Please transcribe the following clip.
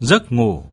Giấc ngủ.